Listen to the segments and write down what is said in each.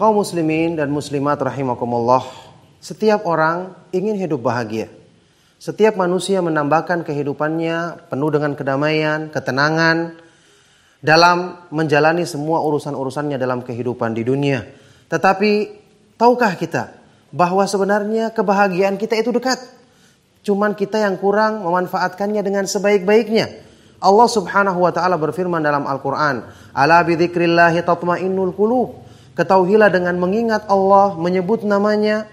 Kaum muslimin dan muslimat rahimakumullah, setiap orang ingin hidup bahagia. Setiap manusia menambahkan kehidupannya penuh dengan kedamaian, ketenangan dalam menjalani semua urusan-urusannya dalam kehidupan di dunia. Tetapi tahukah kita bahwa sebenarnya kebahagiaan kita itu dekat? Cuman kita yang kurang memanfaatkannya dengan sebaik-baiknya. Allah Subhanahu wa taala berfirman dalam Al-Qur'an, "Ala bi dzikrillah tatmainnul qulub." Ketahuilah dengan mengingat Allah, menyebut namanya,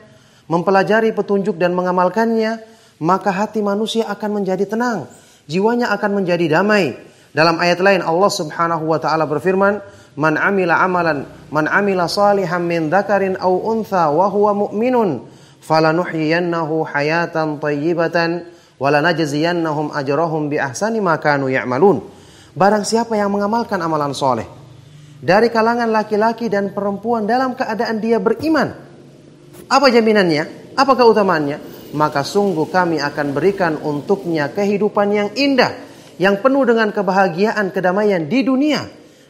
mempelajari petunjuk dan mengamalkannya, maka hati manusia akan menjadi tenang. Jiwanya akan menjadi damai. Dalam ayat lain Allah Subhanahu wa taala berfirman, "Man amila amalan, man amila salihan min dzakarin aw untha wa huwa mu'minun, falanuhyiyannahu hayatan thayyibatan wa lanajziyannahum ajrahum bi ahsani ma kanu ya'malun." Barang siapa yang mengamalkan amalan soleh, dari kalangan laki-laki dan perempuan dalam keadaan dia beriman. Apa jaminannya? Apa keutamaannya? Maka sungguh kami akan berikan untuknya kehidupan yang indah, yang penuh dengan kebahagiaan, kedamaian di dunia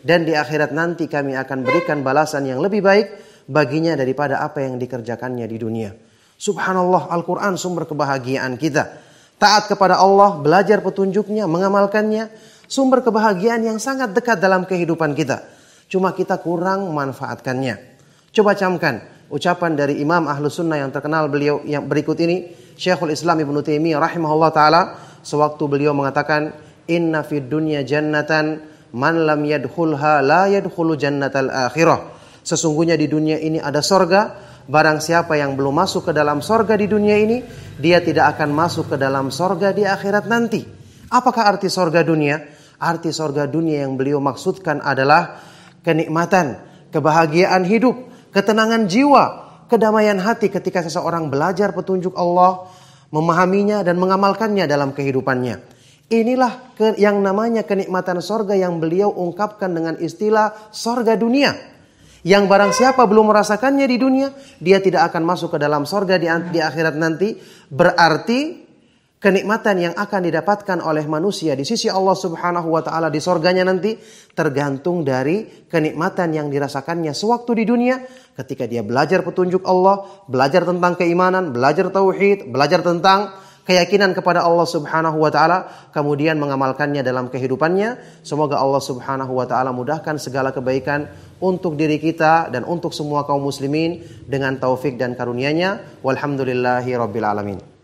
dan di akhirat nanti kami akan berikan balasan yang lebih baik baginya daripada apa yang dikerjakannya di dunia. Subhanallah, Al-Quran sumber kebahagiaan kita. Taat kepada Allah, belajar petunjuknya, mengamalkannya, sumber kebahagiaan yang sangat dekat dalam kehidupan kita. Cuma kita kurang memanfaatkannya. Coba camkan ucapan dari Imam Ahlu Sunnah yang terkenal beliau yang berikut ini. Syekhul Islam Ibn Taimiyah rahimahullah ta'ala. Sewaktu beliau mengatakan. Inna fid dunya jannatan man lam yadkhulha la yadkhulu jannatal akhirah. Sesungguhnya di dunia ini ada sorga. Barang siapa yang belum masuk ke dalam sorga di dunia ini, dia tidak akan masuk ke dalam sorga di akhirat nanti. Apakah arti sorga dunia? Arti sorga dunia yang beliau maksudkan adalah kenikmatan, kebahagiaan hidup, ketenangan jiwa, kedamaian hati ketika seseorang belajar petunjuk Allah, memahaminya dan mengamalkannya dalam kehidupannya. Inilah yang namanya kenikmatan sorga yang beliau ungkapkan dengan istilah sorga dunia. Yang barang siapa belum merasakannya di dunia, dia tidak akan masuk ke dalam sorga di akhirat nanti. Berarti kenikmatan yang akan didapatkan oleh manusia di sisi Allah Subhanahu wa taala di sorganya nanti tergantung dari kenikmatan yang dirasakannya sewaktu di dunia ketika dia belajar petunjuk Allah, belajar tentang keimanan, belajar tauhid, belajar tentang keyakinan kepada Allah Subhanahu wa taala, kemudian mengamalkannya dalam kehidupannya. Semoga Allah Subhanahu wa taala mudahkan segala kebaikan untuk diri kita dan untuk semua kaum muslimin dengan taufik dan karunia-Nya. Walhamdulillahi rabbil alamin.